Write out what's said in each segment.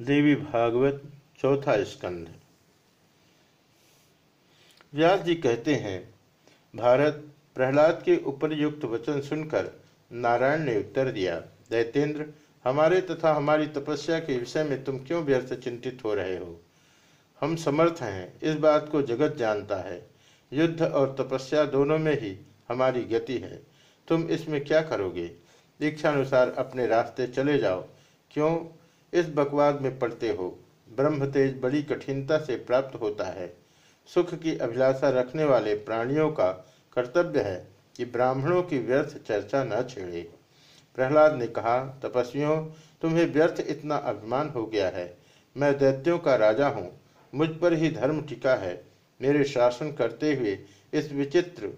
देवी भागवत चौथा स्कंध। व्यास जी कहते हैं, भारत प्रहलाद के उपरयुक्त वचन सुनकर नारायण ने उत्तर दिया, दैतेंद्र, हमारे तथा हमारी तपस्या के विषय में तुम क्यों व्यर्थ चिंतित हो रहे हो? हम समर्थ हैं, इस बात को जगत जानता है। युद्ध और तपस्या दोनों में ही हमारी गति है। तुम इसमें क्या करोगे? इच्छानुसार अपने रास्ते चले जाओ। क्यों इस बकवाद में पड़ते हो। ब्रह्म तेज बड़ी कठिनता से प्राप्त होता है। सुख की अभिलाषा रखने वाले प्राणियों का कर्तव्य है कि ब्राह्मणों की व्यर्थ चर्चा न छेड़े। प्रहलाद ने कहा, तपस्वियों, तुम्हें व्यर्थ इतना अभिमान हो गया है। मैं दैत्यों का राजा हूँ। मुझ पर ही धर्म टिका है। मेरे शासन करते हुए इस विचित्र,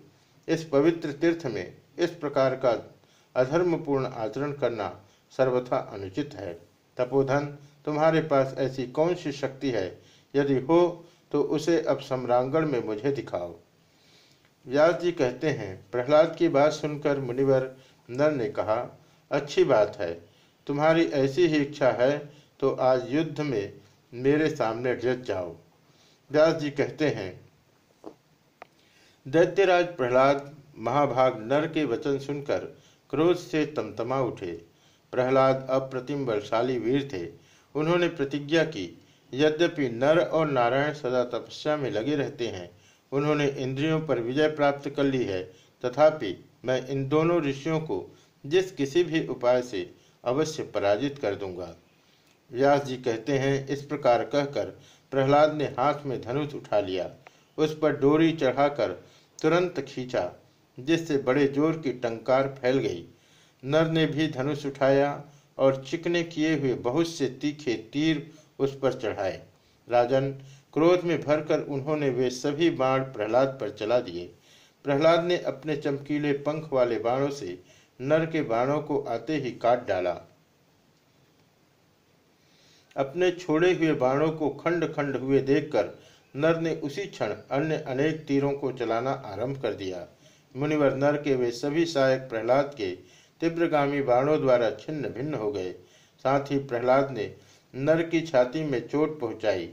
इस पवित्र तीर्थ में इस प्रकार का अधर्मपूर्ण आचरण करना सर्वथा अनुचित है। तपोधन, तुम्हारे पास ऐसी कौन सी शक्ति है? यदि हो तो उसे अब सम्रांगण में मुझे दिखाओ। व्यास जी कहते हैं, प्रहलाद की बात सुनकर मुनिवर नर ने कहा, अच्छी बात है, तुम्हारी ऐसी ही इच्छा है तो आज युद्ध में मेरे सामने डट जाओ। व्यास जी कहते हैं, दैत्यराज प्रहलाद महाभाग नर के वचन सुनकर क्रोध से तमतमा उठे। प्रहलाद अप्रतिम बलशाली वीर थे। उन्होंने प्रतिज्ञा की, यद्यपि नर और नारायण सदा तपस्या में लगे रहते हैं, उन्होंने इंद्रियों पर विजय प्राप्त कर ली है, तथापि मैं इन दोनों ऋषियों को जिस किसी भी उपाय से अवश्य पराजित कर दूँगा। व्यास जी कहते हैं, इस प्रकार कहकर प्रहलाद ने हाथ में धनुष उठा लिया। उस पर डोरी चढ़ाकर तुरंत खींचा, जिससे बड़े ज़ोर की टंकार फैल गई। नर ने भी धनुष उठाया और चिकने किए हुए बहुत से तीखे तीर उस पर चढ़ाए। राजन क्रोध में भरकर उन्होंने वे सभी बाण प्रहलाद पर चला दिए। प्रहलाद ने अपने चमकीले पंख वाले बाणों से नर के बाणों को आते ही काट डाला। अपने छोड़े हुए बाणों को खंड खंड हुए देखकर नर ने उसी क्षण अन्य अनेक तीरों को चलाना आरंभ कर दिया। मुनिवर नर के वे सभी सहायक प्रहलाद के तीव्रगामी बाणों द्वारा छिन्न भिन्न हो गए। साथ ही प्रहलाद ने नर की छाती में चोट पहुंचाई।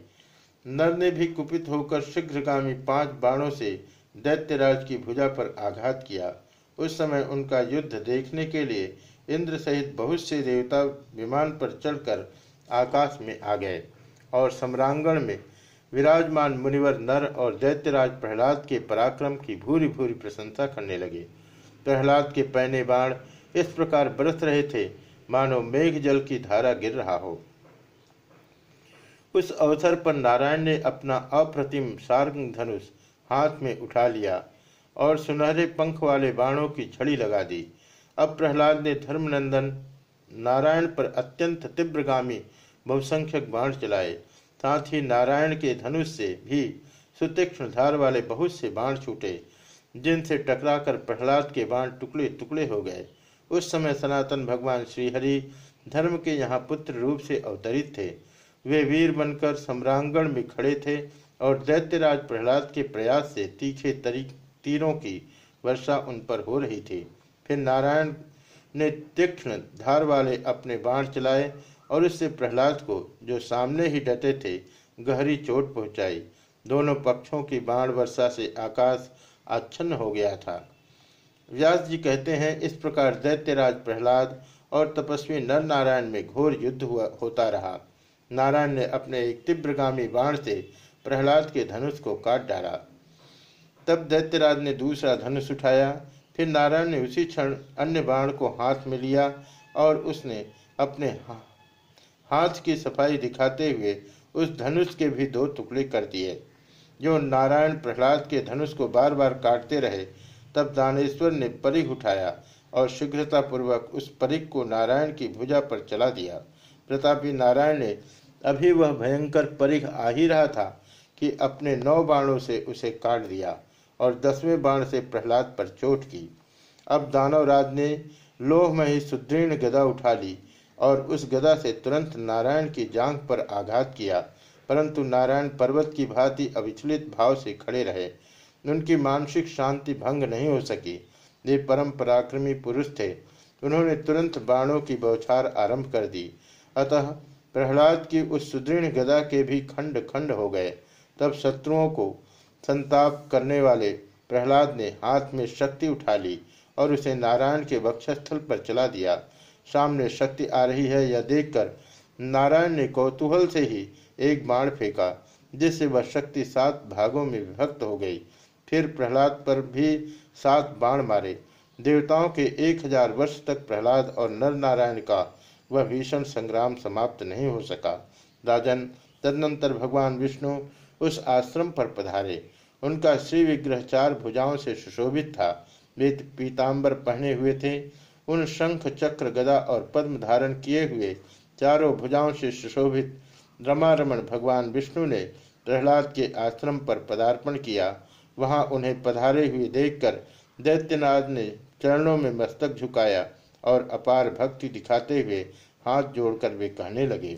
नर ने भी कुपित होकर शीघ्रगामी पाँच बाणों से दैत्यराज की भुजा पर आघात किया। उस समय उनका युद्ध देखने के लिए इंद्र सहित बहुत से देवता विमान पर चढ़कर आकाश में आ गए और सम्रांगण में विराजमान मुनिवर नर और दैत्यराज प्रहलाद के पराक्रम की भूरी भूरी प्रशंसा करने लगे। प्रहलाद के पहने बाण इस प्रकार बरस रहे थे, मानो मेघ जल की धारा गिर रहा हो। उस अवसर पर नारायण ने अपना अप्रतिम सार्ग धनुष हाथ में उठा लिया और सुनहरे पंख वाले बाणों की छड़ी लगा दी। अब प्रहलाद ने धर्मनंदन नारायण पर अत्यंत तीव्रगामी बहुसंख्यक बाण चलाए। साथ ही नारायण के धनुष से भी सुतीक्ष्ण धार वाले बहुत से बाण छूटे, जिनसे टकराकर प्रहलाद के बाण टुकड़े टुकड़े हो गए। उस समय सनातन भगवान श्रीहरि धर्म के यहाँ पुत्र रूप से अवतरित थे। वे वीर बनकर सम्रांगण में खड़े थे और दैत्यराज प्रहलाद के प्रयास से तीखे तीरों की वर्षा उन पर हो रही थी। फिर नारायण ने तीक्ष्ण धार वाले अपने बाण चलाए और उससे प्रहलाद को, जो सामने ही डटे थे, गहरी चोट पहुंचाई। दोनों पक्षों की बाण वर्षा से आकाश आच्छन्न हो गया था। व्यास जी कहते हैं, इस प्रकार दैत्यराज प्रहलाद और तपस्वी नर नारायण में घोर युद्ध हुआ, होता रहा। नारायण ने अपने एक तीव्रगामी बाण से प्रहलाद के धनुष को काट डाला। तब दैत्यराज ने दूसरा धनुष उठाया, फिर नारायण ने उसी क्षण अन्य बाण को हाथ में लिया और उसने अपने हाथ की सफ़ाई दिखाते हुए उस धनुष के भी दो टुकड़े कर दिए। जो नारायण प्रहलाद के धनुष को बार बार काटते रहे तब दानेश्वर ने परिघ उठाया और शीघ्रतापूर्वक उस परिघ को नारायण की भुजा पर चला दिया। प्रतापी नारायण ने, अभी वह भयंकर परिघ आ ही रहा था कि अपने नौ बाणों से उसे काट दिया और दसवें बाण से प्रहलाद पर चोट की। अब दानवराज ने लोह में ही सुदृढ़ गदा उठा ली और उस गदा से तुरंत नारायण की जांग पर आघात किया, परंतु नारायण पर्वत की भांति अविचलित भाव से खड़े रहे। उनकी मानसिक शांति भंग नहीं हो सकी। वे परम पराक्रमी पुरुष थे। उन्होंने तुरंत बाणों की बौछार आरंभ कर दी। अतः प्रहलाद की उस सुदृढ़ गदा के भी खंड खंड हो गए। तब शत्रुओं को संताप करने वाले प्रहलाद ने हाथ में शक्ति उठा ली और उसे नारायण के वक्षस्थल पर चला दिया। सामने शक्ति आ रही है यह देखकर नारायण ने कौतूहल से ही एक बाण फेंका, जिससे वह शक्ति सात भागों में विभक्त हो गई। फिर प्रहलाद पर भी सात बाण मारे। देवताओं के एक हज़ार वर्ष तक प्रहलाद और नर नारायण का वह भीषण संग्राम समाप्त नहीं हो सका। राजन तदनंतर भगवान विष्णु उस आश्रम पर पधारे। उनका श्री विग्रह चार भुजाओं से सुशोभित था। वे पीताम्बर पहने हुए थे। उन शंख, चक्र, गदा और पद्म धारण किए हुए चारों भुजाओं से सुशोभित रमारमण भगवान विष्णु ने प्रहलाद के आश्रम पर पदार्पण किया। वहाँ उन्हें पधारे हुए देखकर दैत्यनाथ ने चरणों में मस्तक झुकाया और अपार भक्ति दिखाते हुए हाथ जोड़कर वे कहने लगे